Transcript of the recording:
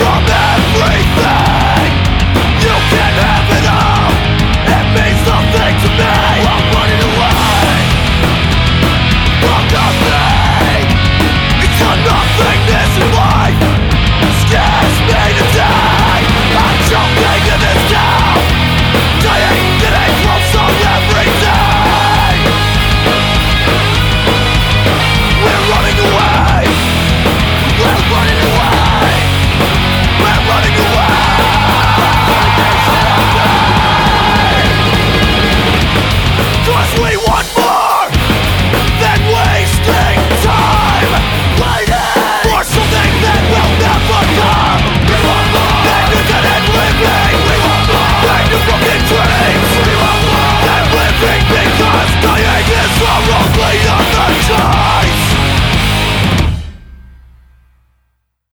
Stop